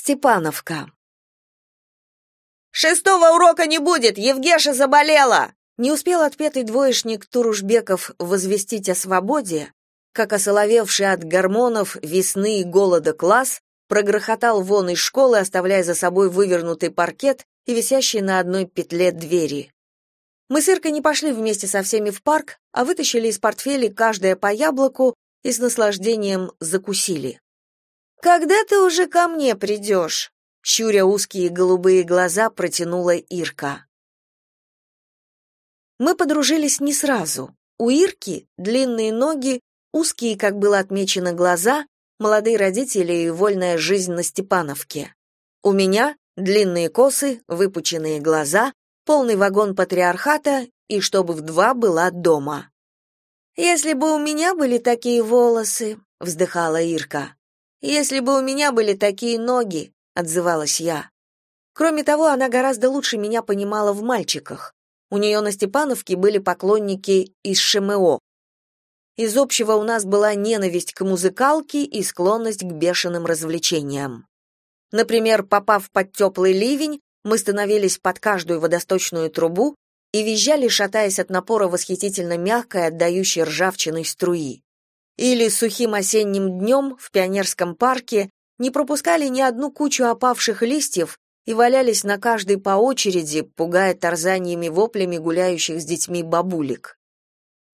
Степановка. «Шестого урока не будет! Евгеша заболела!» Не успел отпетый двоечник Турушбеков возвестить о свободе, как осоловевший от гормонов, весны и голода класс прогрохотал вон из школы, оставляя за собой вывернутый паркет и висящие на одной петле двери. Мы с Иркой не пошли вместе со всеми в парк, а вытащили из портфелей каждое по яблоку и с наслаждением закусили. «Когда ты уже ко мне придешь?» Щуря узкие голубые глаза, протянула Ирка. Мы подружились не сразу. У Ирки длинные ноги, узкие, как было отмечено, глаза, молодые родители и вольная жизнь на Степановке. У меня длинные косы, выпученные глаза, полный вагон патриархата и чтобы в два была дома. «Если бы у меня были такие волосы», — вздыхала Ирка. Если бы у меня были такие ноги, отзывалась я. Кроме того, она гораздо лучше меня понимала в мальчиках. У нее на Степановке были поклонники из ШМО. Из общего у нас была ненависть к музыкалке и склонность к бешеным развлечениям. Например, попав под теплый ливень, мы становились под каждую водосточную трубу и визжали, шатаясь от напора восхитительно мягкой, отдающей ржавчиной струи или сухим осенним днем в пионерском парке не пропускали ни одну кучу опавших листьев и валялись на каждой по очереди, пугая тарзаниями воплями гуляющих с детьми бабулек.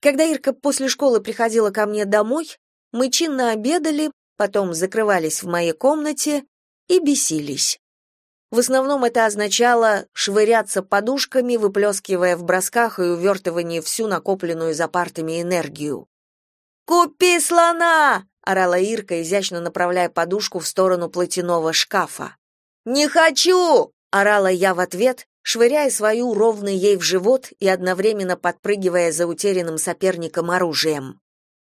Когда Ирка после школы приходила ко мне домой, мы чинно обедали, потом закрывались в моей комнате и бесились. В основном это означало швыряться подушками, выплескивая в бросках и увертывании всю накопленную за партами энергию. «Купи слона!» — орала Ирка, изящно направляя подушку в сторону платяного шкафа. «Не хочу!» — орала я в ответ, швыряя свою ровный ей в живот и одновременно подпрыгивая за утерянным соперником оружием.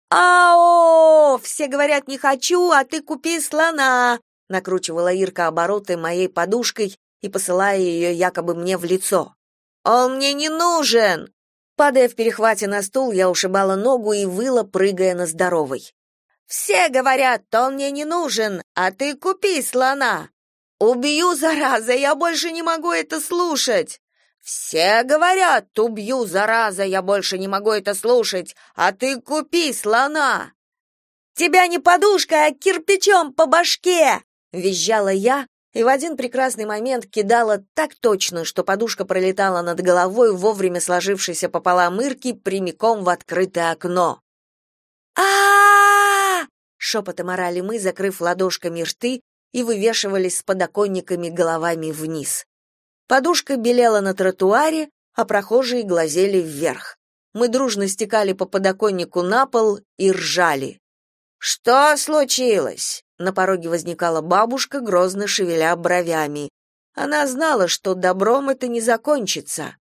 «Ао! Все говорят «не хочу», а ты купи слона!» накручивала Ирка обороты моей подушкой и посылая ее якобы мне в лицо. «Он мне не нужен!» Падая в перехвате на стул, я ушибала ногу и выла, прыгая на здоровой. «Все говорят, он мне не нужен, а ты купи слона!» «Убью, зараза, я больше не могу это слушать!» «Все говорят, убью, зараза, я больше не могу это слушать, а ты купи слона!» «Тебя не подушкой, а кирпичом по башке!» — визжала я, и в один прекрасный момент кидала так точно, что подушка пролетала над головой вовремя сложившейся пополам Ирки прямиком в открытое окно. а шепотом орали мы, закрыв ладошками рты и вывешивались с подоконниками головами вниз. Подушка белела на тротуаре, а прохожие глазели вверх. Мы дружно стекали по подоконнику на пол и ржали. «Что случилось?» На пороге возникала бабушка, грозно шевеля бровями. Она знала, что добром это не закончится.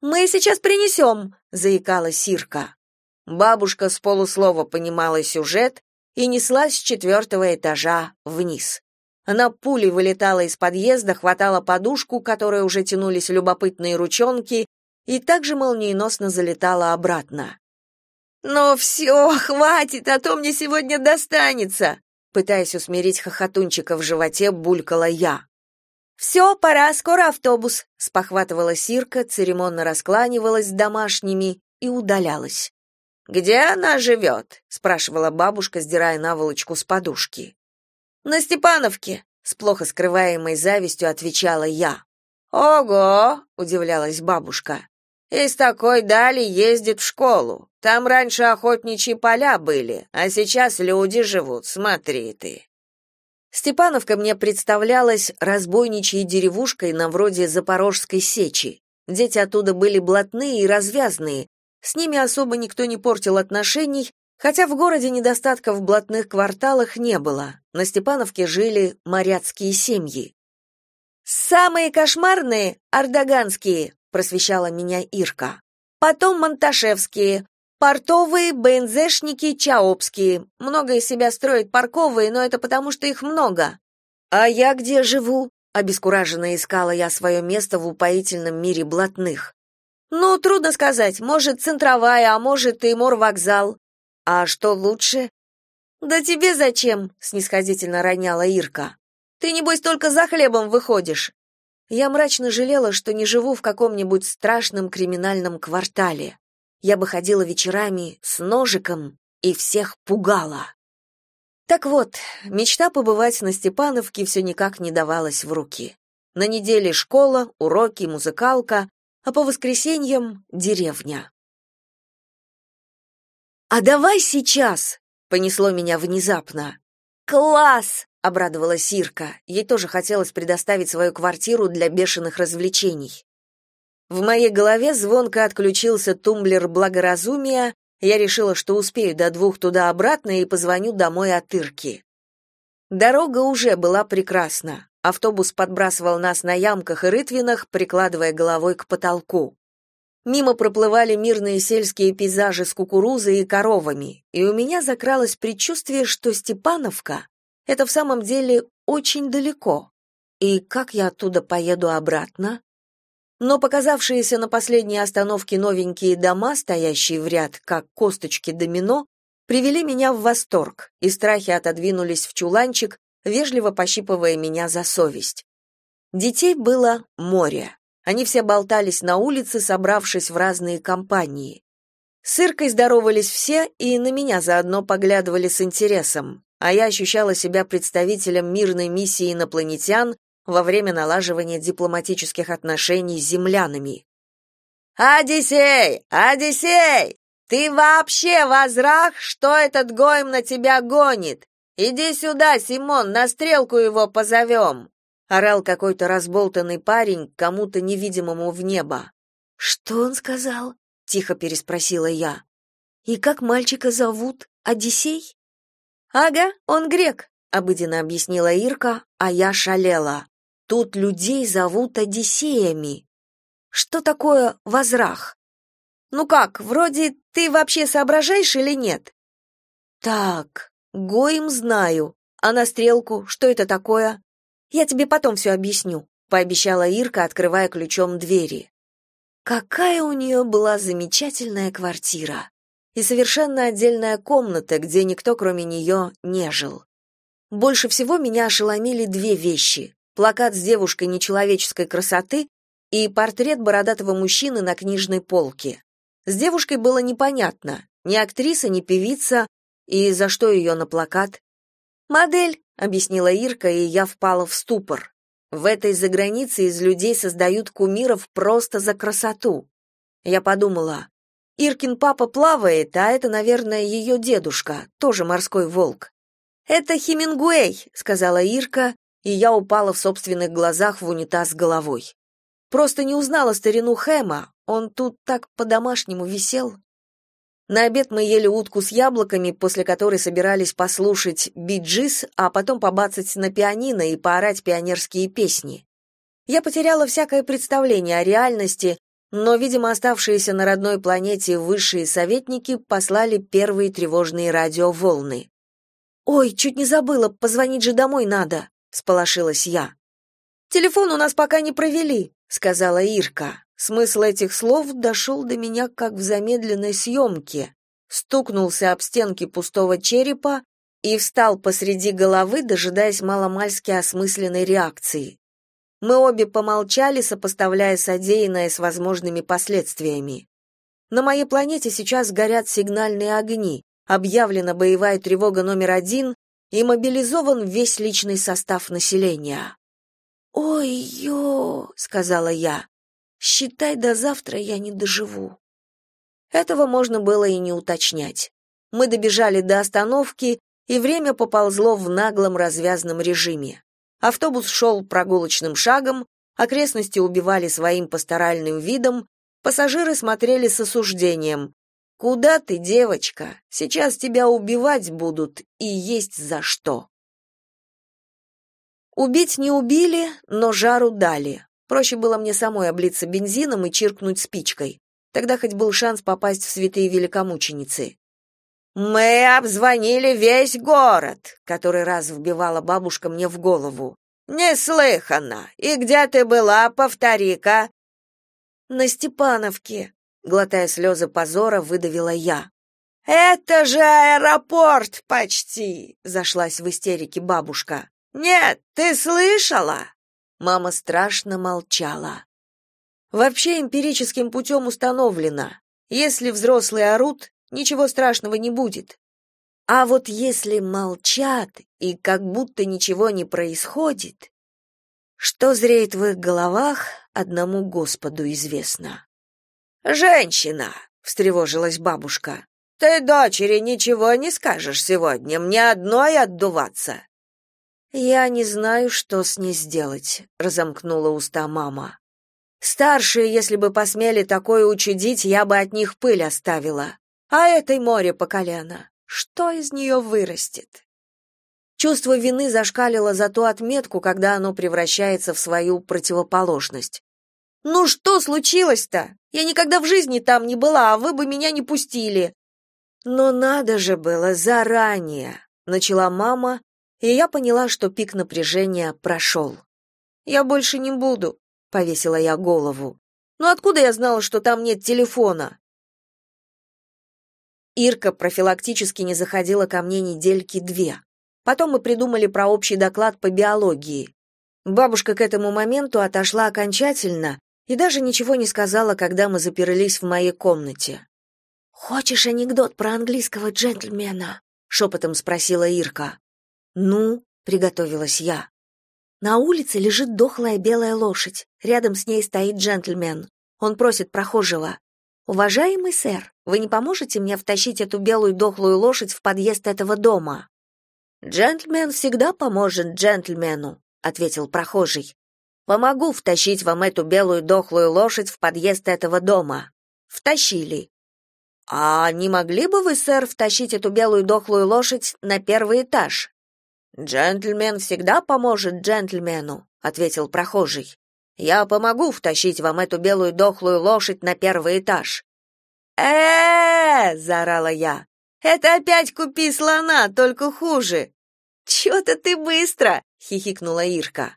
«Мы сейчас принесем», — заикала Сирка. Бабушка с полуслова понимала сюжет и неслась с четвертого этажа вниз. Она пулей вылетала из подъезда, хватала подушку, которой уже тянулись любопытные ручонки, и также молниеносно залетала обратно. «Ну все, хватит, а то мне сегодня достанется!» Пытаясь усмирить хохотунчика в животе, булькала я. «Все, пора, скоро автобус», — спохватывала Сирка, церемонно раскланивалась с домашними и удалялась. «Где она живет?» — спрашивала бабушка, сдирая наволочку с подушки. «На Степановке», — с плохо скрываемой завистью отвечала я. «Ого!» — удивлялась бабушка. «Из такой дали ездит в школу. Там раньше охотничьи поля были, а сейчас люди живут, смотри ты. Степановка мне представлялась разбойничьей деревушкой на вроде Запорожской сечи. Дети оттуда были блатные и развязные, с ними особо никто не портил отношений, хотя в городе недостатков в блатных кварталах не было. На Степановке жили моряцкие семьи. «Самые кошмарные — ордоганские», — просвещала меня Ирка. «Потом монташевские, Портовые, БНЗшники, чаопские. Много из себя строят парковые, но это потому, что их много. А я где живу? Обескураженно искала я свое место в упоительном мире блатных. Ну, трудно сказать. Может, центровая, а может, и морвокзал. А что лучше? Да тебе зачем? снисходительно роняла Ирка. Ты, небось, только за хлебом выходишь. Я мрачно жалела, что не живу в каком-нибудь страшном криминальном квартале. Я бы ходила вечерами с ножиком и всех пугала. Так вот, мечта побывать на Степановке все никак не давалась в руки. На неделе школа, уроки, музыкалка, а по воскресеньям — деревня. «А давай сейчас!» — понесло меня внезапно. «Класс!» — обрадовалась Ирка. Ей тоже хотелось предоставить свою квартиру для бешеных развлечений. В моей голове звонко отключился тумблер благоразумия, я решила, что успею до двух туда-обратно и позвоню домой от Ирки. Дорога уже была прекрасна. Автобус подбрасывал нас на ямках и рытвинах, прикладывая головой к потолку. Мимо проплывали мирные сельские пейзажи с кукурузой и коровами, и у меня закралось предчувствие, что Степановка — это в самом деле очень далеко. И как я оттуда поеду обратно? Но показавшиеся на последней остановке новенькие дома, стоящие в ряд, как косточки домино, привели меня в восторг, и страхи отодвинулись в чуланчик, вежливо пощипывая меня за совесть. Детей было море. Они все болтались на улице, собравшись в разные компании. С Иркой здоровались все и на меня заодно поглядывали с интересом, а я ощущала себя представителем мирной миссии инопланетян во время налаживания дипломатических отношений с землянами. «Одиссей! Одиссей! Ты вообще возрах, что этот гоем на тебя гонит? Иди сюда, Симон, на стрелку его позовем!» орал какой-то разболтанный парень кому-то невидимому в небо. Что он сказал? тихо переспросила я. И как мальчика зовут? Одиссей? Ага, он грек, обыденно объяснила Ирка, а я шалела. Тут людей зовут Одиссеями. Что такое возрах? Ну как, вроде ты вообще соображаешь или нет? Так, Гоим знаю. А на стрелку что это такое? Я тебе потом все объясню, пообещала Ирка, открывая ключом двери. Какая у нее была замечательная квартира и совершенно отдельная комната, где никто кроме нее не жил. Больше всего меня ошеломили две вещи: плакат с девушкой нечеловеческой красоты и портрет бородатого мужчины на книжной полке. С девушкой было непонятно, ни актриса, ни певица, и за что ее на плакат. Модель, объяснила Ирка, и я впала в ступор. В этой загранице из людей создают кумиров просто за красоту. Я подумала, Иркин папа плавает, а это, наверное, ее дедушка, тоже морской волк. Это Хемингуэй, сказала Ирка, и я упала в собственных глазах в унитаз головой. Просто не узнала старину Хэма, он тут так по-домашнему висел. На обед мы ели утку с яблоками, после которой собирались послушать биджис, а потом побацать на пианино и поорать пионерские песни. Я потеряла всякое представление о реальности, но, видимо, оставшиеся на родной планете высшие советники послали первые тревожные радиоволны. «Ой, чуть не забыла, позвонить же домой надо», — сполошилась я. «Телефон у нас пока не провели», — сказала Ирка. Смысл этих слов дошел до меня как в замедленной съемке. Стукнулся об стенки пустого черепа и встал посреди головы, дожидаясь маломальски осмысленной реакции. Мы обе помолчали, сопоставляя содеянное с возможными последствиями. На моей планете сейчас горят сигнальные огни, объявлена боевая тревога номер один и мобилизован весь личный состав населения. «Ой-ё», — сказала я, Считай, до завтра я не доживу. Этого можно было и не уточнять. Мы добежали до остановки, и время поползло в наглом развязном режиме. Автобус шел прогулочным шагом, окрестности убивали своим пасторальным видом, пассажиры смотрели с осуждением. «Куда ты, девочка? Сейчас тебя убивать будут, и есть за что». Убить не убили, но жару дали. Проще было мне самой облиться бензином и чиркнуть спичкой. Тогда хоть был шанс попасть в святые великомученицы. «Мы обзвонили весь город», — который раз вбивала бабушка мне в голову. «Неслыханно! И где ты была, повтори-ка!» «На Степановке», — глотая слезы позора, выдавила я. «Это же аэропорт почти!» — зашлась в истерике бабушка. Нет, ты слышала? Мама страшно молчала. Вообще эмпирическим путем установлено, если взрослые орут, ничего страшного не будет. А вот если молчат и как будто ничего не происходит, что зреет в их головах, одному Господу известно. «Женщина!» — встревожилась бабушка. «Ты дочери ничего не скажешь сегодня, мне одной отдуваться». «Я не знаю, что с ней сделать», — разомкнула уста мама. «Старшие, если бы посмели такое учудить, я бы от них пыль оставила. А этой море по колено. Что из нее вырастет?» Чувство вины зашкалило за ту отметку, когда оно превращается в свою противоположность. «Ну что случилось-то? Я никогда в жизни там не была, а вы бы меня не пустили». «Но надо же было заранее», — начала мама, и я поняла, что пик напряжения прошел. «Я больше не буду», — повесила я голову. «Ну откуда я знала, что там нет телефона?» Ирка профилактически не заходила ко мне недельки две. Потом мы придумали про общий доклад по биологии. Бабушка к этому моменту отошла окончательно и даже ничего не сказала, когда мы заперлись в моей комнате. «Хочешь анекдот про английского джентльмена?» — шепотом спросила Ирка. «Ну?» — приготовилась я. На улице лежит дохлая белая лошадь. Рядом с ней стоит джентльмен. Он просит прохожего. «Уважаемый сэр, вы не поможете мне втащить эту белую дохлую лошадь в подъезд этого дома?» Джентльмен всегда поможет джентльмену, ответил прохожий. Помогу втащить вам эту белую дохлую лошадь в подъезд этого дома. Втащили. А не могли бы вы, сэр, втащить эту белую дохлую лошадь на первый этаж? Джентльмен всегда поможет джентльмену, ответил прохожий. Я помогу втащить вам эту белую дохлую лошадь на первый этаж. Э, -э, я. Это опять купи слона, только хуже. Чё-то ты быстро, хихикнула Ирка.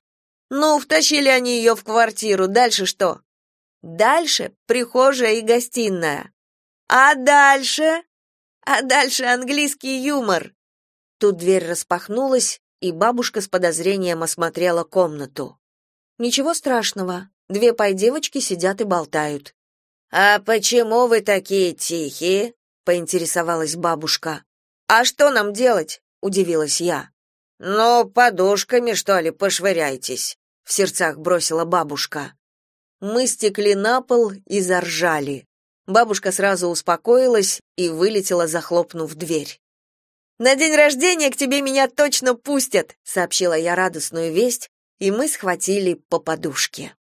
Ну, втащили они ее в квартиру, дальше что? Дальше прихожая и гостиная. А дальше? А дальше английский юмор. Тут дверь распахнулась, и бабушка с подозрением осмотрела комнату. Ничего страшного. Две пай-девочки сидят и болтают. А почему вы такие тихие? поинтересовалась бабушка. А что нам делать? удивилась я. Ну, подушками, что ли, пошвыряйтесь, в сердцах бросила бабушка. Мы стекли на пол и заржали. Бабушка сразу успокоилась и вылетела, захлопнув дверь. На день рождения к тебе меня точно пустят, сообщила я радостную весть, и мы схватили по подушке.